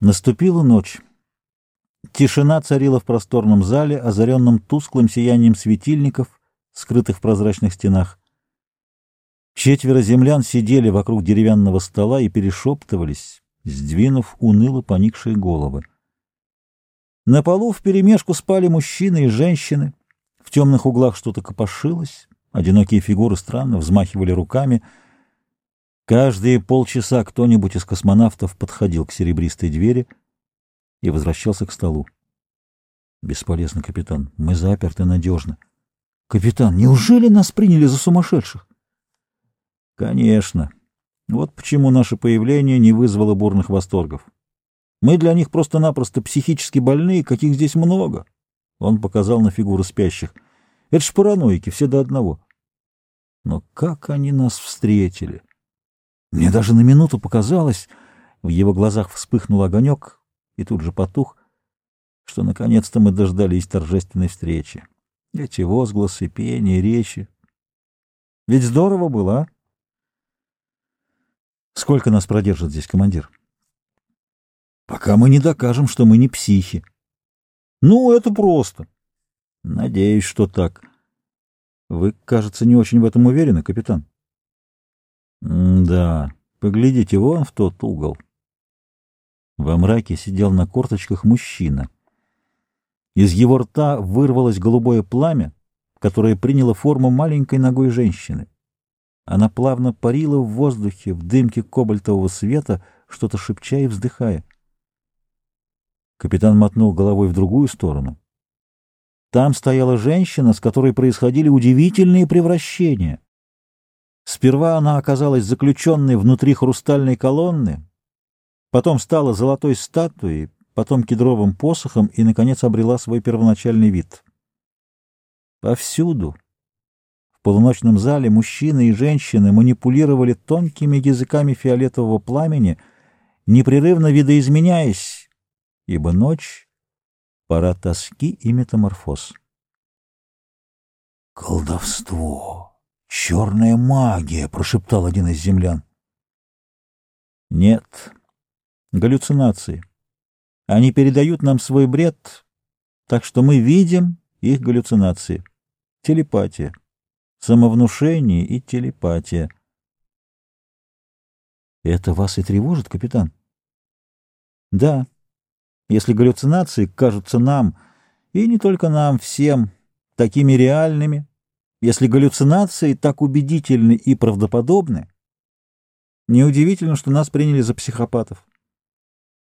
Наступила ночь. Тишина царила в просторном зале, озаренном тусклым сиянием светильников, скрытых в прозрачных стенах. Четверо землян сидели вокруг деревянного стола и перешептывались, сдвинув уныло поникшие головы. На полу вперемешку спали мужчины и женщины, в темных углах что-то копошилось, одинокие фигуры странно взмахивали руками — Каждые полчаса кто-нибудь из космонавтов подходил к серебристой двери и возвращался к столу. Бесполезно, капитан. Мы заперты надежно. Капитан, неужели нас приняли за сумасшедших? Конечно. Вот почему наше появление не вызвало бурных восторгов. Мы для них просто-напросто психически больные, каких здесь много. Он показал на фигуры спящих. Это ж параноики, все до одного. Но как они нас встретили! Мне даже на минуту показалось, в его глазах вспыхнул огонек и тут же потух, что наконец-то мы дождались торжественной встречи. Эти возгласы, пение, речи. Ведь здорово было, а? Сколько нас продержит здесь командир? Пока мы не докажем, что мы не психи. Ну, это просто. Надеюсь, что так. Вы, кажется, не очень в этом уверены, капитан. «Да, поглядите вон в тот угол». Во мраке сидел на корточках мужчина. Из его рта вырвалось голубое пламя, которое приняло форму маленькой ногой женщины. Она плавно парила в воздухе, в дымке кобальтового света, что-то шепча и вздыхая. Капитан мотнул головой в другую сторону. Там стояла женщина, с которой происходили удивительные превращения. Сперва она оказалась заключенной внутри хрустальной колонны, потом стала золотой статуей, потом кедровым посохом и, наконец, обрела свой первоначальный вид. Повсюду, в полуночном зале, мужчины и женщины манипулировали тонкими языками фиолетового пламени, непрерывно видоизменяясь, ибо ночь — пора тоски и метаморфоз. Колдовство! «Черная магия!» — прошептал один из землян. «Нет, галлюцинации. Они передают нам свой бред, так что мы видим их галлюцинации. Телепатия, самовнушение и телепатия». «Это вас и тревожит, капитан?» «Да. Если галлюцинации кажутся нам, и не только нам, всем, такими реальными, если галлюцинации так убедительны и правдоподобны, неудивительно, что нас приняли за психопатов.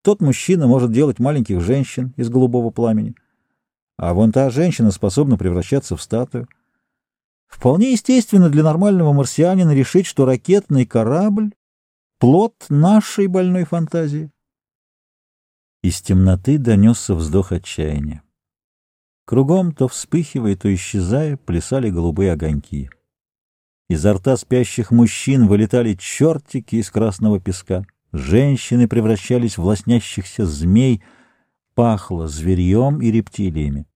Тот мужчина может делать маленьких женщин из голубого пламени, а вон та женщина способна превращаться в статую. Вполне естественно для нормального марсианина решить, что ракетный корабль — плод нашей больной фантазии. Из темноты донесся вздох отчаяния. Кругом, то вспыхивая, то исчезая, плясали голубые огоньки. Изо рта спящих мужчин вылетали чертики из красного песка. Женщины превращались в лоснящихся змей, пахло зверьем и рептилиями.